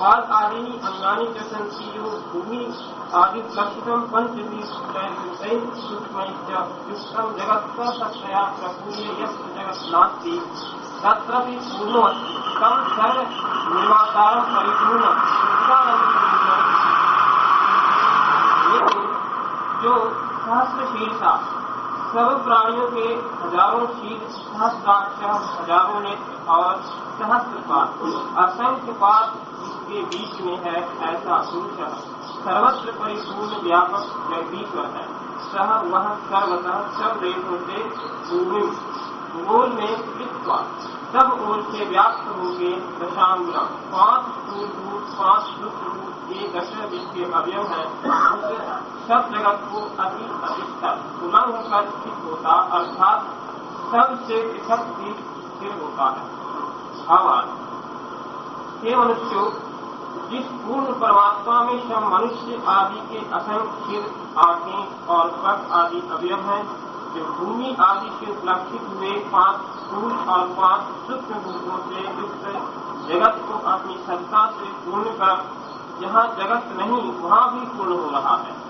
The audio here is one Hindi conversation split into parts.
पाद आदीनि अंगानि सन्ति यो भूमि, आदि पञ्चविंशैः सूक्ष्मैश्च युक्तम् जगत् सत्तया प्रपूर्य यस्य जगत् नास्ति। तं निर्मातारं परिपूर्णम् लेकिन जो सहस्र शीर्षा सब प्राणियों के हज़ारों शीर्ष सहस्राक्ष हज़ारों नेत्र और सहस्त्र पात असंख्य पात जिसके बीच में है ऐसा पुरुष सर्वत्र परिपूर्ण व्यापक जगदीश्वर है। सह वह सर्वतः सब देशों से भूमि भूगोल में स्थित सब ओर से व्याप्त हो गए दशांगुलम पाँच स्थूल रूप पाँच रूप ये दश जिसके अवयव है सब जगत को अति अधिकतर उलंघ कर स्थित होता, अर्थात सबसे पृथक स्थिर होता है। आवाज़। हे मनुष्यों जिस पूर्ण परमात्मा में सब मनुष्य आदि के असंख्य आँखें और पग आदि अवयव हैं। जो भूमि आदि के उपलक्षित हुए पाँच स्थूल और पाँच सूक्ष्म रूपों से युक्त जगत को अपनी सत्ता से पूर्ण कर, जहाँ जगत नहीं, वहाँ भी पूर्ण हो रहा है।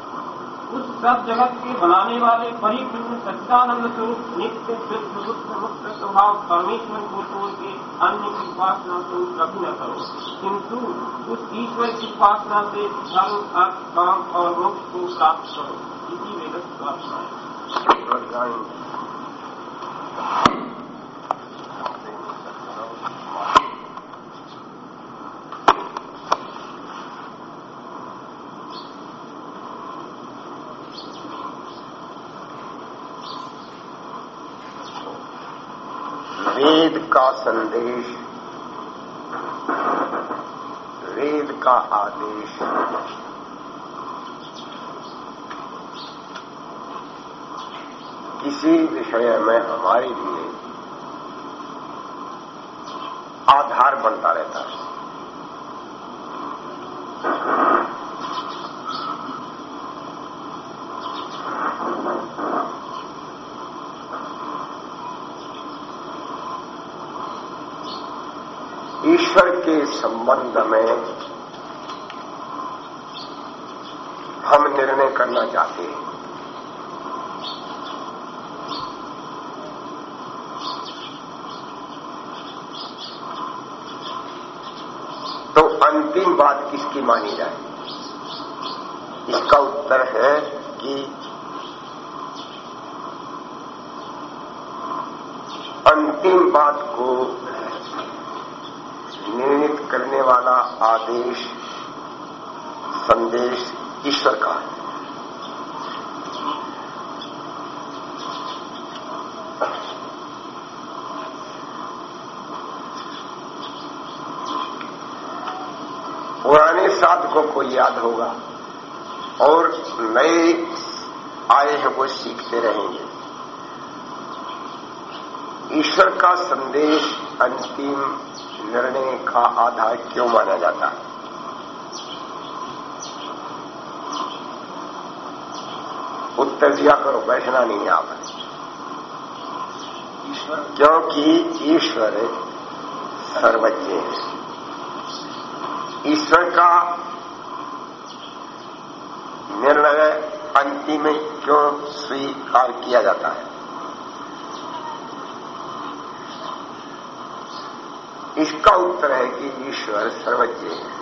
उस सब जगत के बनाने वाले परिपूर्ण सच्चानंद स्वरूप, नित्य शुद्ध बुद्ध मुक्त स्वभाव परमेश्वर को छोड़ के अन्य की उपासना को कभी न करो। किंतु उस ईश्वर की उपासना से धर्म अर्थ, काम और मोक्ष को प्राप्त करो। इसी वेदक प्रार्थना है वेद का संदेश। वेद का आदेश। किसी विषय में हमारे लिए आधार बनता रहता है। ईश्वर के संबंध में हम निर्णय करना चाहते हैं। तो अंतिम बात किसकी मानी जाए? इसका उत्तर है कि अंतिम बात को निर्णित करने वाला आदेश, संदेश ईश्वर का है। पुराने साधकों को याद होगा और नए आए हैं वो सीखते रहेंगे। ईश्वर का संदेश अंतिम निर्णय का आधार क्यों माना जाता? है उत्तर दिया करो बैठना नहीं आप। क्योंकि ईश्वर सर्वज्ञ है। ईश्वर का निर्णय अंतिम क्यों स्वीकार किया जाता है? इसका उत्तर है कि ईश्वर सर्वज्ञ है।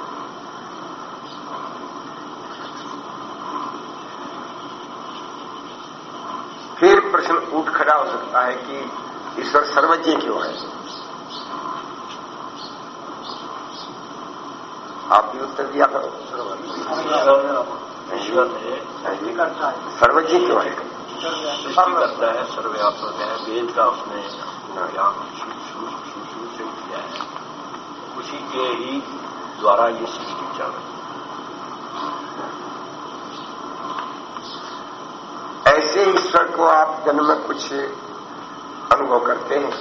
फिर प्रश्न उठ खड़ा हो सकता है कि ईश्वर सर्वज्ञ क्यों है? आप भी उत्तर दिया करो। सर्वज्ञ क्यों है? है, सर्वव्यापक है, वेद का उसने ज्ञान शुरू से किया है उसी के ही द्वारा ये सृष्टि चल रही ऐसे ईश्वर को आप जन्म में कुछ अनुभव करते हैं?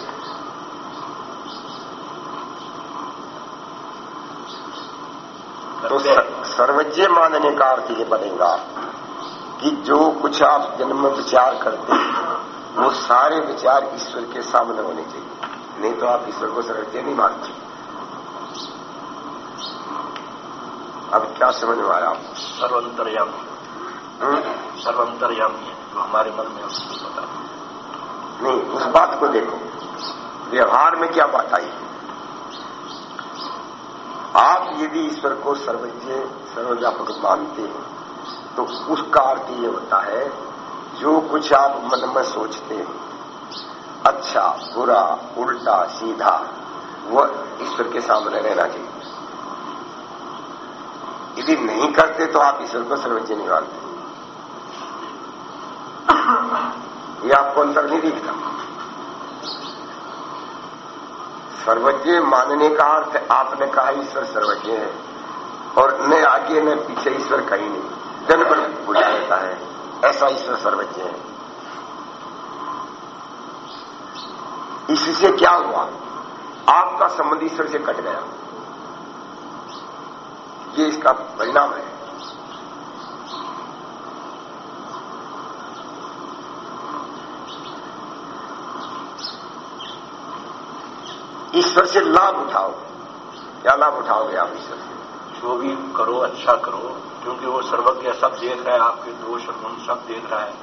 तो सर्वज्ञ मानने का अर्थ ये बनेगा कि जो कुछ आप जन्म में विचार करते हैं वो सारे विचार ईश्वर के सामने होने चाहिए। नहीं तो आप ईश्वर को सर्वज्ञ नहीं मानते। अब क्या समझ में आया सर्वंतरयामी। हम्म? सर्वंतरयामी है जो हमारे मन में उसको पता नहीं उस बात को देखो। व्यवहार में क्या बात आई? आप यदि ईश्वर को सर्वज्ञ सर्वव्यापक मानते हैं तो उसका अर्थ ये होता है जो कुछ आप मन में सोचते हैं अच्छा बुरा उल्टा सीधा वह ईश्वर के सामने रहना चाहिए। यदि नहीं करते तो आप ईश्वर को सर्वज्ञ नहीं मानते। ये आपको अंतर नहीं दिखता। सर्वज्ञ मानने का अर्थ आपने कहा ईश्वर सर्वज्ञ है और न आगे न पीछे ईश्वर कहीं नहीं। जन पर बुला रहता है, ऐसा ईश्वर सर्वज्ञ है। इससे क्या हुआ? आपका संबंध ईश्वर से कट गया। ये इसका परिणाम है। ईश्वर से लाभ उठाओ। क्या लाभ उठाओगे आप ईश्वर से जो भी करो अच्छा करो क्योंकि वो सर्वज्ञ सब देख रहा है आपके दोष और गुण सब देख रहा है।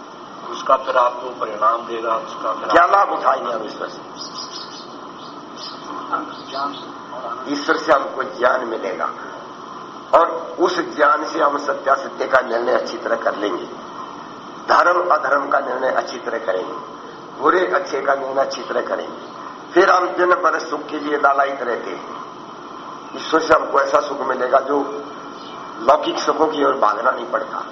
उसका फिर आपको परिणाम देगा उसका फिर क्या लाभ उठाएँगे हम ईश्वर से? ईश्वर से हमको ज्ञान मिलेगा। और उस ज्ञान से हम सत्या सत्य का निर्णय अच्छी तरह कर लेंगे। धर्म अधर्म का निर्णय अच्छी तरह करेंगे। बुरे अच्छे का निर्णय अच्छी तरह करेंगे। फिर हम दिन भर सुख के लिए लालायित रहते हैं। ईश्वर से हमको ऐसा सुख मिलेगा जो लौकिक सुखों की ओर भागना नहीं पड़ता।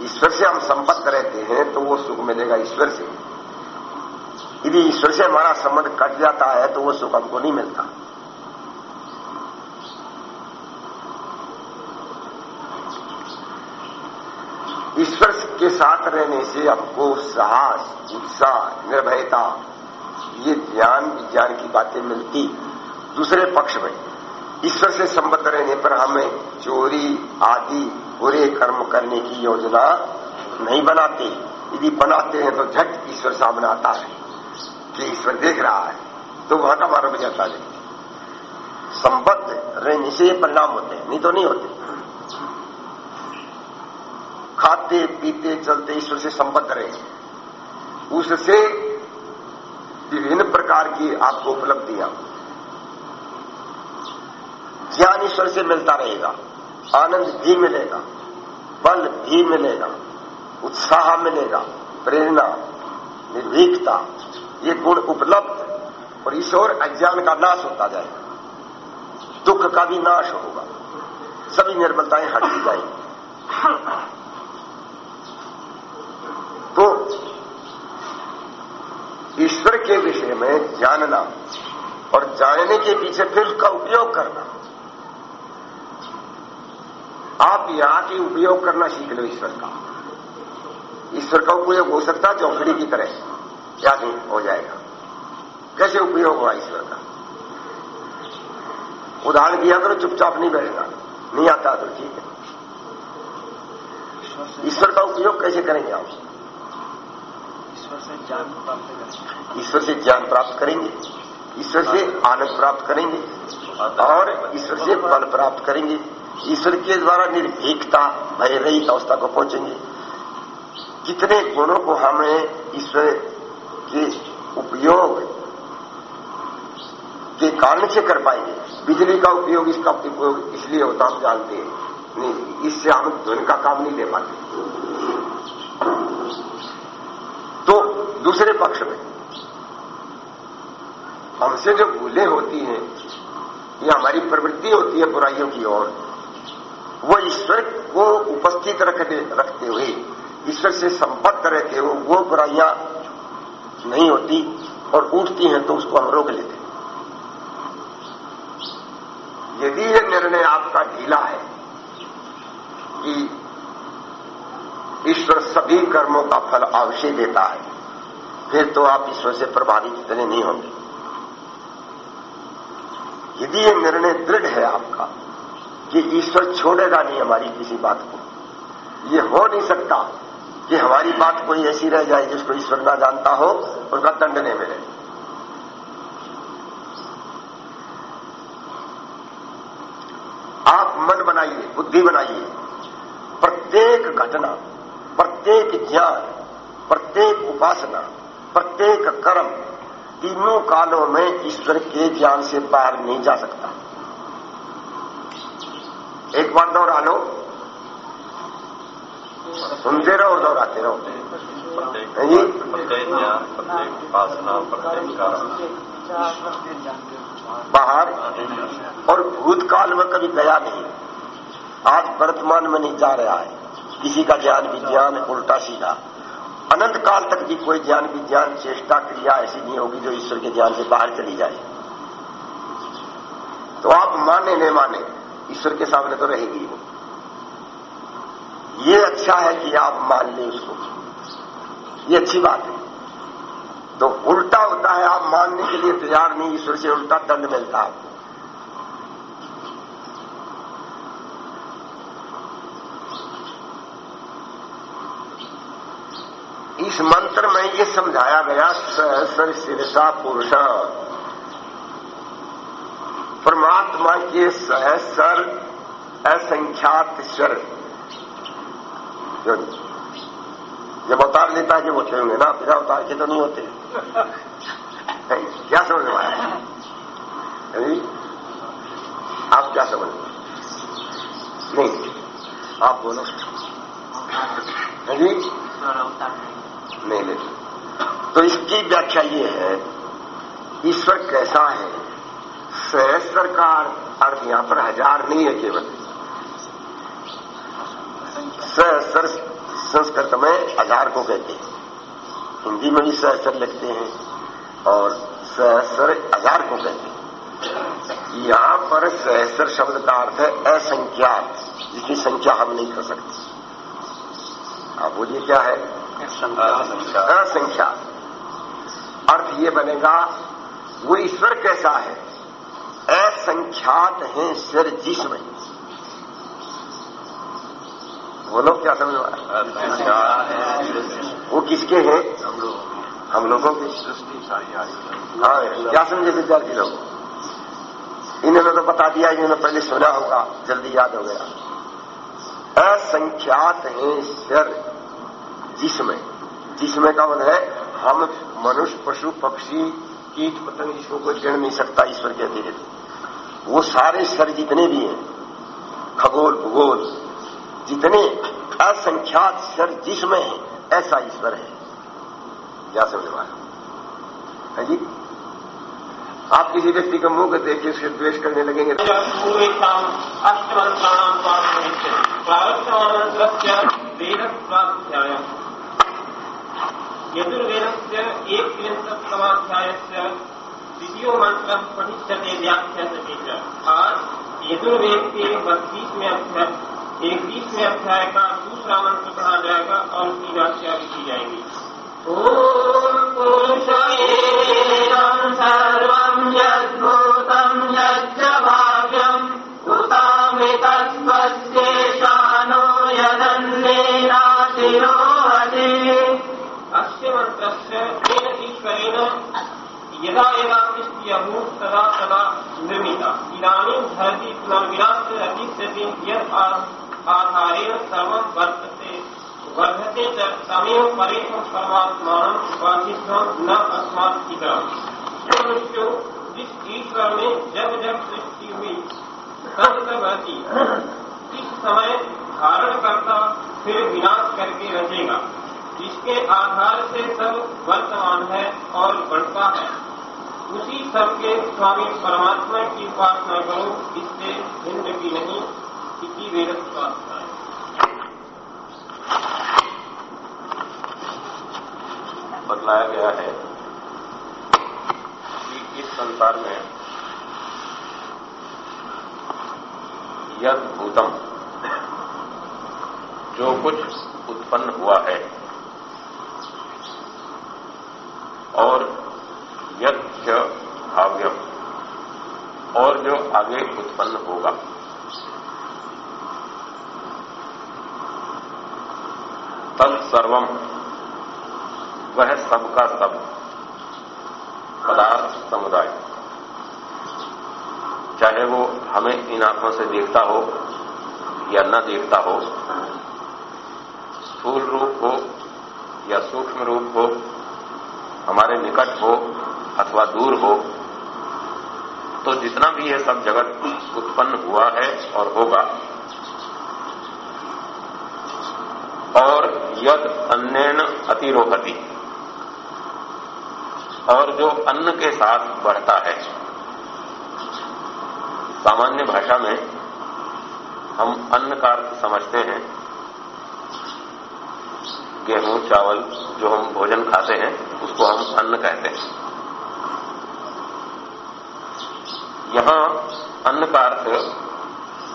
ईश्वर से हम संपत्त रहते हैं तो वो सुख मिलेगा ईश्वर से। यदि ईश्वर से हमारा संबंध कट जाता है तो वो सुख हमको नहीं मिलता। ईश्वर के साथ रहने से हमको साहस, उत्साह, निर्भयता, ये ज्ञान, विज्ञान की बातें मिलती। दूसरे पक्ष में, ईश्वर से संबद्ध रहने पर हमें चोरी आदि बुरे कर्म करने की योजना नहीं बनाते। यदि बनाते हैं तो झट ईश्वर सामने आता है। कि ईश्वर देख रहा है तो वहाँ का मारो जाता नहीं संबद्ध रहने से ये परिणाम होते हैं, नहीं तो नहीं होते। खाते, पीते, चलते, ईश्वर से संबद्ध रहे। उससे विभिन्न प्रकार की आपको उपलब्धियाँ। ज्ञान ईश्वर से मिलता रहेगा, आनंद भी मिलेगा, बल भी मिलेगा, उत्साह मिलेगा, प्रेरणा, निर्भीकता, ये गुण उपलब्ध और ईश्वर अज्ञान का नाश होता जाएगा। दुख का भी नाश होगा। सभी निर्बलताएँ हटती जाएँगी तो ईश्वर के विषय में जानना और जानने के पीछे फिर उसका उपयोग करना। आप यहाँ के उपयोग करना सीख लो ईश्वर का। ईश्वर का उपयोग हो सकता है चौकड़ी की तरह क्या नहीं हो जाएगा। कैसे उपयोग हुआ ईश्वर का? उदाहरण दिया करो, चुपचाप नहीं बैठना। नहीं आता तो ठीक है। ईश्वर का उपयोग कैसे करेंगे आप? ईश्वर से ज्ञान प्राप्त करेंगे। ईश्वर से ज्ञान प्राप्त करेंगे, ईश्वर से आनंद प्राप्त करेंगे और ईश्वर से बल प्राप्त करेंगे। ईश्वर के द्वारा निर्भीकता भय रहित अवस्था को पहुँचेंगे। कितने गुणों को हमें ईश्वर के उपयोग के कारण से कर पाएँगे? बिजली का उपयोग, इसका उपयोग इसलिए होता, हम जानते हैं। इससे हम ध्वनि का काम नहीं ले पाते तो दूसरे पक्ष में। हमसे जो भूलें होती हैं, ये हमारी प्रवृत्ति होती है बुराइयों की ओर, वो ईश्वर को उपस्थित रखते रखते हुए, ईश्वर से संपर्क रहते हुए वो बुराइयाँ नहीं होती और उठती हैं तो उसको हम रोक लेते यदि ये निर्णय आपका ढीला है कि ईश्वर सभी कर्मों का फल अवश्य देता है फिर तो आप ईश्वर से प्रभावित इतने नहीं होंगे। यदि ये निर्णय दृढ़ है आपका कि ईश्वर छोड़ेगा नहीं हमारी किसी बात को, ये हो नहीं सकता कि हमारी बात कोई ऐसी रह जाए जिसको ईश्वर ना जानता हो उसका दंड नहीं मिले आप मन बनाइए, बुद्धि बनाइए। प्रत्येक घटना, प्रत्येक ज्ञान, प्रत्येक उपासना प्रत्येक कर्म तीनों कालों में ईश्वर के ज्ञान से पार नहीं जा सकता। एक बार दोहरा लो। सुनते रहो और दोहराते रहो। बाहर और भूतकाल में कभी गया नहीं। आज वर्तमान में नहीं जा रहा है। किसी का ज्ञान विज्ञान उल्टा सीधा। अनंत काल तक भी कोई ज्ञान विज्ञान चेष्टा क्रिया ऐसी नहीं होगी जो ईश्वर के ज्ञान से बाहर चली जाए। तो आप माने न माने, ईश्वर के सामने तो रहेगी वो। ये अच्छा है कि आप मान लें उसको। ये अच्छी बात है। तो उल्टा होता है, आप मानने के लिए तैयार नहीं, ईश्वर से उल्टा दंड मिलता है आपको। इस मंत्र में ये समझाया गया सहसर शीर्षा पुरुष। परमात्मा के सहसर असंख्यात स्वर। जब अवतार लेता है कि होते होंगे ना बिना अवतार के तो नहीं होते। क्या समझ में आया? आप क्या समझ नहीं आप बोलो। जी नहीं लेते तो इसकी व्याख्या ये है, ईश्वर कैसा है? सहस्त्र का अर्थ यहाँ पर हज़ार नहीं है केवल। सहस्त्र संस्कृत में हज़ार को कहते हैं। हिंदी में भी सहस्त्र लिखते हैं और सहस्त्र हज़ार को कहते हैं। यहाँ पर सहस्त्र शब्द का अर्थ है असंख्यात, जिसकी संख्या हम नहीं कर सकते। आप बोलिए क्या है? असंख्या अर्थ ये बनेगा वो ईश्वर कैसा है? असंख्यात है सिर जिसमें। बोलो क्या समझ वो किसके हैं? हम लोग हम लोगों के। सृष्टि सारी हाँ। क्या समझे विद्यार्थी लोग? इन्होंने तो बता दिया इन्होंने पहले सुना होगा जल्दी याद हो गया। असंख्यात है सिर जिसमें जिसमें का मतलब है, हम मनुष्य, पशु, पक्षी, कीट, पतंग इसको कोई गिन नहीं सकता ईश्वर के अतिरिक्त। वो सारे स्तर जितने भी हैं, खगोल, भूगोल, जितने असंख्यात स्तर जिसमें है, ऐसा ईश्वर है। क्या समझ में है जी? आप किसी व्यक्ति का मुँह देख के उसके द्वेष करने लगेंगे पूर्वेषाम यजुर्वेदस्य एक विंशतमाध्यायस्य द्वितीय मंत्र पठिष्यते व्याख्याते च आज यजुर्वेद के बत्तीसवें अध्याय इकतीसवें अध्याय का दूसरा मंत्र पढ़ा जाएगा और उसकी व्याख्या भी की जाएगी यदन्नेनातिरोहति मन्त्रस्य येन ईश्वरेण यदा यदा सृष्टियभूत् तदा तदा निर्मिता। इदानीं धरति पुनर्विनाश अतिष्यति यत् आधारेण सर्वं वर्तते। वर्धते च तमेव परेशं परमात्मानं उपाधित्वं न अस्मात् मनुष्यो जिस ईश्वर में जब जब सृष्टि हुई। तब तब रहती इस समय धारण करता फिर विनाश करके रचेगा। जिसके आधार से सब वर्तमान है और बढ़ता है। उसी सबके स्वामी परमात्मा की उपासना करो, इससे भिन्न की नहीं, इसी वेद स्वास्थ्य बतलाया गया है कि इस संसार में यद भूतम, जो कुछ उत्पन्न हुआ है और यज्ञ भाव्यम और जो आगे उत्पन्न होगा। तत्सर्वम वह सबका सब, पदार्थ समुदाय। चाहे वो हमें इन आँखों से देखता हो या न देखता हो, स्थूल रूप हो या सूक्ष्म रूप हो, हमारे निकट हो अथवा दूर हो तो जितना भी है सब जगत उत्पन्न हुआ है और होगा। और यद अन्यन अतिरोहति। और जो अन्न के साथ बढ़ता है। सामान्य भाषा में हम अन्न का अर्थ समझते हैं। गेहूँ, चावल, जो हम भोजन खाते हैं, उसको हम अन्न कहते हैं। यहाँ अन्न का अर्थ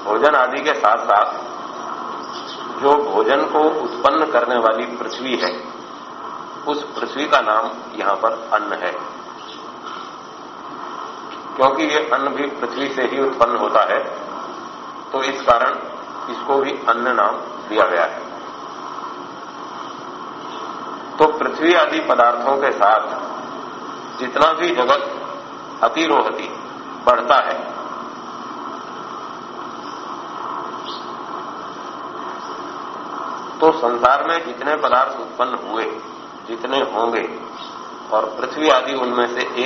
भोजन आदि के साथ साथ जो भोजन को उत्पन्न करने वाली पृथ्वी है, उस पृथ्वी का नाम यहाँ पर अन्न है। क्योंकि ये अन्न भी पृथ्वी से ही उत्पन्न होता है तो इस कारण इसको भी अन्न नाम दिया गया है। तो पृथ्वी आदि पदार्थों के साथ जितना भी जगत अतिरोहती बढ़ता है। तो संसार में जितने पदार्थ उत्पन्न हुए, जितने होंगे, और पृथ्वी आदि उनमें से एक